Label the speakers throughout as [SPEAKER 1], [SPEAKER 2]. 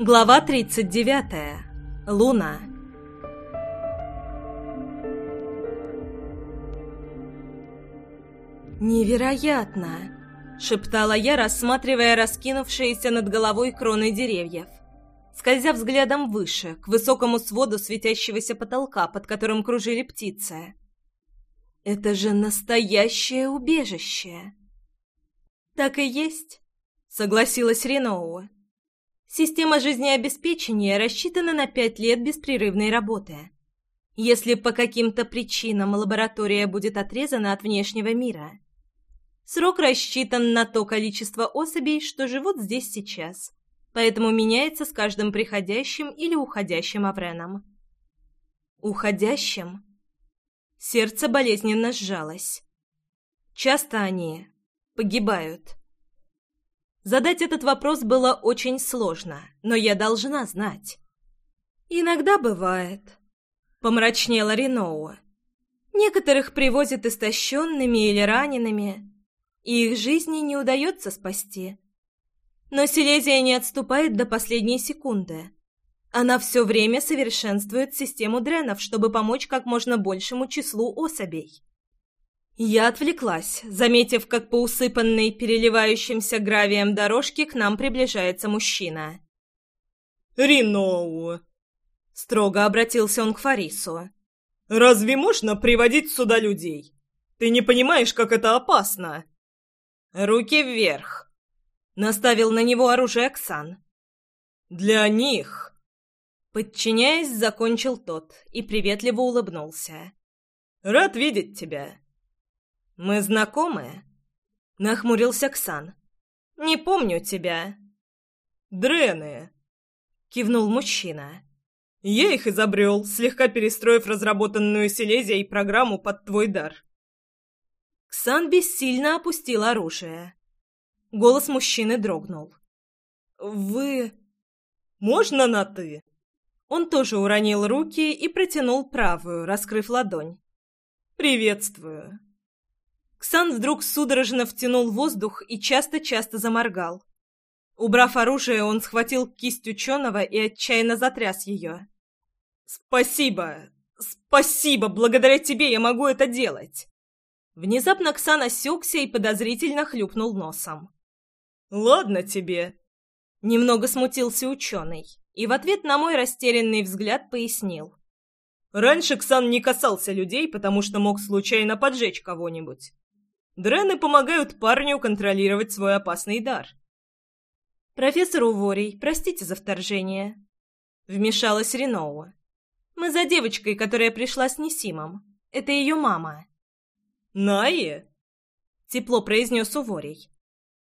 [SPEAKER 1] Глава 39. Луна. «Невероятно!» — шептала я, рассматривая раскинувшиеся над головой кроны деревьев, скользя взглядом выше, к высокому своду светящегося потолка, под которым кружили птицы. «Это же настоящее убежище!» «Так и есть», — согласилась Реноуа. Система жизнеобеспечения рассчитана на пять лет беспрерывной работы. Если по каким-то причинам лаборатория будет отрезана от внешнего мира. Срок рассчитан на то количество особей, что живут здесь сейчас, поэтому меняется с каждым приходящим или уходящим Авреном. Уходящим? Сердце болезненно сжалось. Часто они погибают. Задать этот вопрос было очень сложно, но я должна знать. «Иногда бывает», — помрачнела Реноуа. «Некоторых привозят истощенными или ранеными, и их жизни не удается спасти. Но Силезия не отступает до последней секунды. Она все время совершенствует систему дренов, чтобы помочь как можно большему числу особей. Я отвлеклась, заметив, как по усыпанной переливающимся гравием дорожке к нам приближается мужчина.
[SPEAKER 2] «Риноу!»
[SPEAKER 1] — строго обратился он к Фарису.
[SPEAKER 2] «Разве можно приводить сюда людей? Ты не понимаешь, как это опасно!»
[SPEAKER 1] «Руки вверх!» — наставил на него оружие Оксан.
[SPEAKER 2] «Для них!»
[SPEAKER 1] Подчиняясь, закончил тот и приветливо улыбнулся.
[SPEAKER 2] «Рад видеть тебя!»
[SPEAKER 1] «Мы знакомы?» — нахмурился Ксан. «Не помню тебя».
[SPEAKER 2] «Дрены!»
[SPEAKER 1] — кивнул мужчина.
[SPEAKER 2] «Я их изобрел, слегка перестроив разработанную Силезией программу под твой дар».
[SPEAKER 1] Ксан бессильно опустил оружие. Голос мужчины дрогнул.
[SPEAKER 2] «Вы... можно на «ты»?»
[SPEAKER 1] Он тоже уронил руки и протянул правую, раскрыв ладонь.
[SPEAKER 2] «Приветствую».
[SPEAKER 1] Ксан вдруг судорожно втянул воздух и часто-часто заморгал. Убрав оружие, он схватил кисть ученого и отчаянно затряс ее.
[SPEAKER 2] «Спасибо! Спасибо! Благодаря тебе я могу это делать!»
[SPEAKER 1] Внезапно Ксан осекся и подозрительно хлюпнул носом.
[SPEAKER 2] «Ладно тебе!»
[SPEAKER 1] Немного смутился ученый и в ответ на мой растерянный взгляд пояснил.
[SPEAKER 2] «Раньше Ксан не касался людей, потому что мог случайно поджечь кого-нибудь. Дрены помогают парню контролировать свой опасный дар.
[SPEAKER 1] «Профессор Уворий, простите за вторжение», — вмешалась Реноуа. «Мы за девочкой, которая пришла с Несимом. Это ее мама».
[SPEAKER 2] «Найе?»
[SPEAKER 1] — тепло произнес Уворий.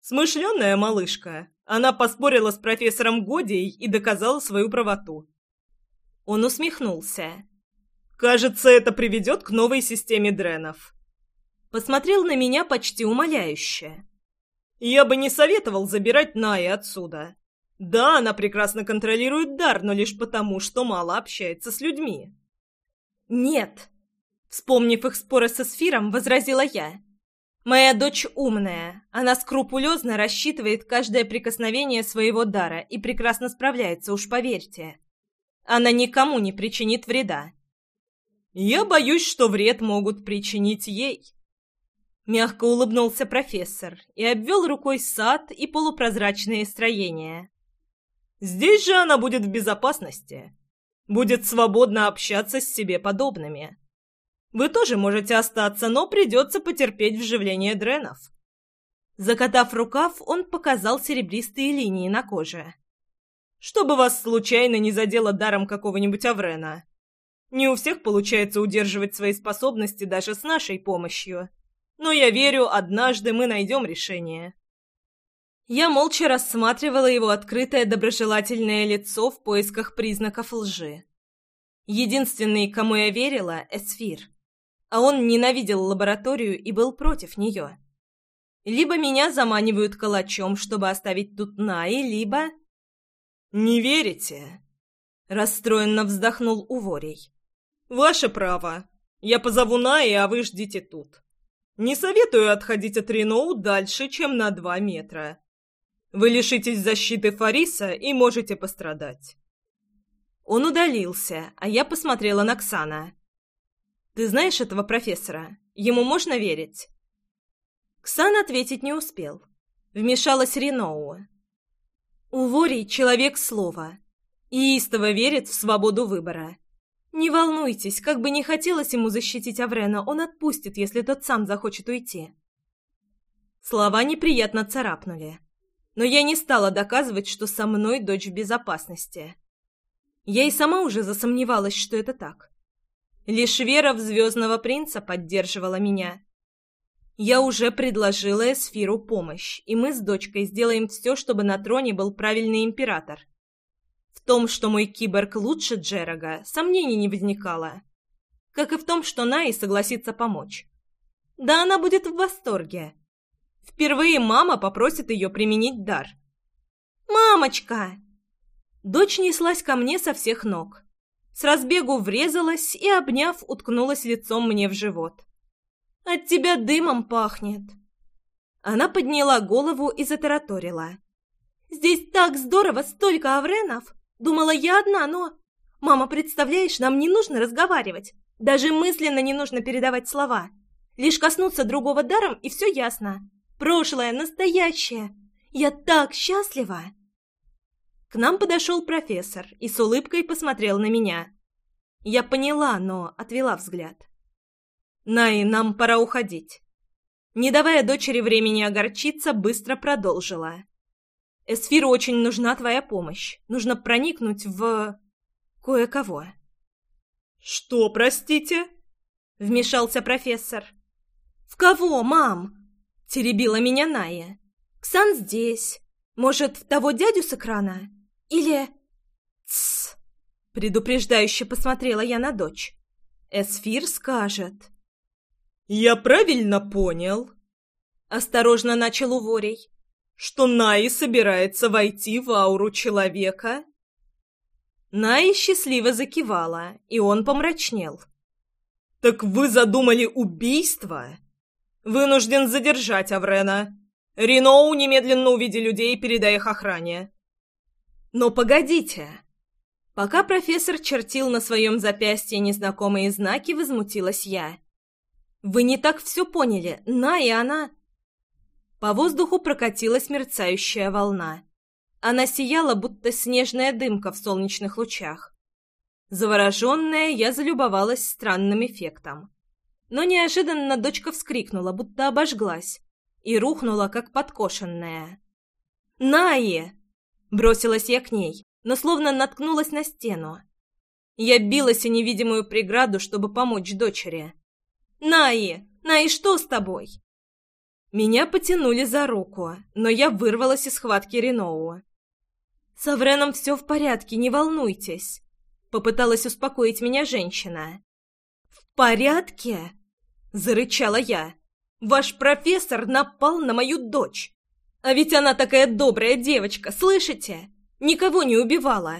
[SPEAKER 2] «Смышленная малышка. Она поспорила с профессором Годией и доказала свою правоту».
[SPEAKER 1] Он усмехнулся.
[SPEAKER 2] «Кажется, это приведет к новой системе дренов»
[SPEAKER 1] посмотрел на меня почти умоляюще.
[SPEAKER 2] «Я бы не советовал забирать Наи отсюда. Да, она прекрасно контролирует дар, но лишь потому, что мало общается с людьми».
[SPEAKER 1] «Нет», — вспомнив их споры со Сфиром, возразила я. «Моя дочь умная, она скрупулезно рассчитывает каждое прикосновение своего дара и прекрасно справляется, уж поверьте. Она никому не причинит вреда».
[SPEAKER 2] «Я боюсь, что вред могут причинить ей»,
[SPEAKER 1] Мягко улыбнулся профессор и обвел рукой сад и полупрозрачные строения.
[SPEAKER 2] «Здесь же она будет в безопасности. Будет свободно общаться с себе подобными. Вы тоже можете остаться, но придется потерпеть вживление дренов».
[SPEAKER 1] Закатав рукав, он показал серебристые линии на коже.
[SPEAKER 2] «Чтобы вас случайно не задело даром какого-нибудь Аврена. Не у всех получается удерживать свои способности даже с нашей помощью». Но я верю, однажды мы найдем решение.
[SPEAKER 1] Я молча рассматривала его открытое доброжелательное лицо в поисках признаков лжи. Единственный, кому я верила, — Эсфир. А он ненавидел лабораторию и был против нее. Либо меня заманивают калачом, чтобы оставить тут Наи, либо...
[SPEAKER 2] «Не верите?» — расстроенно вздохнул Уворий. «Ваше право. Я позову Наи, а вы ждите тут». Не советую отходить от Реноу дальше, чем на два метра. Вы лишитесь защиты Фариса и можете пострадать».
[SPEAKER 1] Он удалился, а я посмотрела на Ксана. «Ты знаешь этого профессора? Ему можно верить?» Ксан ответить не успел. Вмешалась Реноу. Уворий — человек слова. И истово верит в свободу выбора. Не волнуйтесь, как бы не хотелось ему защитить Аврена, он отпустит, если тот сам захочет уйти. Слова неприятно царапнули. Но я не стала доказывать, что со мной дочь в безопасности. Я и сама уже засомневалась, что это так. Лишь вера в Звездного Принца поддерживала меня. Я уже предложила Эсфиру помощь, и мы с дочкой сделаем все, чтобы на троне был правильный император. В том, что мой киборг лучше Джерога, сомнений не возникало. Как и в том, что Наи согласится помочь. Да она будет в восторге. Впервые мама попросит ее применить дар. «Мамочка!» Дочь неслась ко мне со всех ног. С разбегу врезалась и, обняв, уткнулась лицом мне в живот. От тебя дымом пахнет!» Она подняла голову и затараторила. «Здесь так здорово, столько авренов! Думала я одна, но... Мама, представляешь, нам не нужно разговаривать. Даже мысленно не нужно передавать слова. Лишь коснуться другого даром, и все ясно. Прошлое, настоящее. Я так счастлива!» К нам подошел профессор и с улыбкой посмотрел на меня. Я поняла, но отвела взгляд. «Най, нам пора уходить». Не давая дочери времени огорчиться, быстро продолжила. «Эсфиру очень нужна твоя помощь. Нужно проникнуть в... кое-кого».
[SPEAKER 2] «Что, простите?» — вмешался профессор.
[SPEAKER 1] «В кого, мам?» — теребила меня Ная. «Ксан здесь. Может, в того дядю с экрана? Или...» «Тссс!» — предупреждающе посмотрела я на дочь. «Эсфир скажет».
[SPEAKER 2] «Я правильно понял?»
[SPEAKER 1] Осторожно начал Уворий.
[SPEAKER 2] «Что Наи собирается войти в ауру человека?»
[SPEAKER 1] Наи счастливо закивала, и он помрачнел.
[SPEAKER 2] «Так вы задумали убийство?» «Вынужден задержать Аврена. Реноу немедленно увиди людей передай их охране».
[SPEAKER 1] «Но погодите!» Пока профессор чертил на своем запястье незнакомые знаки, возмутилась я. Вы не так все поняли. На и она...» По воздуху прокатилась мерцающая волна. Она сияла, будто снежная дымка в солнечных лучах. Завороженная, я залюбовалась странным эффектом. Но неожиданно дочка вскрикнула, будто обожглась, и рухнула, как подкошенная. «Наи!» — бросилась я к ней, но словно наткнулась на стену. Я билась о невидимую преграду, чтобы помочь дочери. «Наи! Наи, что с тобой?» Меня потянули за руку, но я вырвалась из схватки Реноу. «С Авреном все в порядке, не волнуйтесь», — попыталась успокоить меня женщина. «В порядке?» — зарычала я. «Ваш профессор напал на мою дочь. А ведь она такая добрая девочка, слышите? Никого не убивала.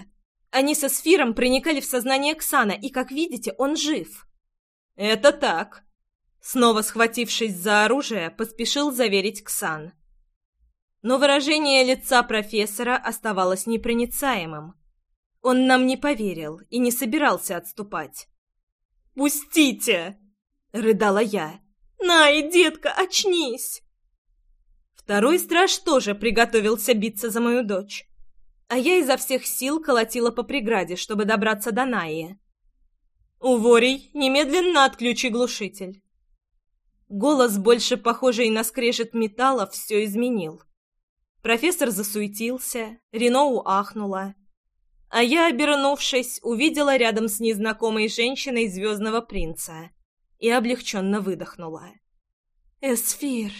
[SPEAKER 1] Они со Сфиром проникали в сознание Ксана, и, как видите, он жив». «Это так», Снова схватившись за оружие, поспешил заверить Ксан. Но выражение лица профессора оставалось непроницаемым. Он нам не поверил и не собирался отступать. «Пустите!» — рыдала я. «Най, детка, очнись!» Второй страж тоже приготовился биться за мою дочь. А я изо всех сил колотила по преграде, чтобы добраться до Наи. «Уворий, немедленно отключи глушитель!» Голос, больше похожий на скрежет металла, все изменил. Профессор засуетился, Реноу ахнула. А я, обернувшись, увидела рядом с незнакомой женщиной звездного принца и облегченно выдохнула. «Эсфир!»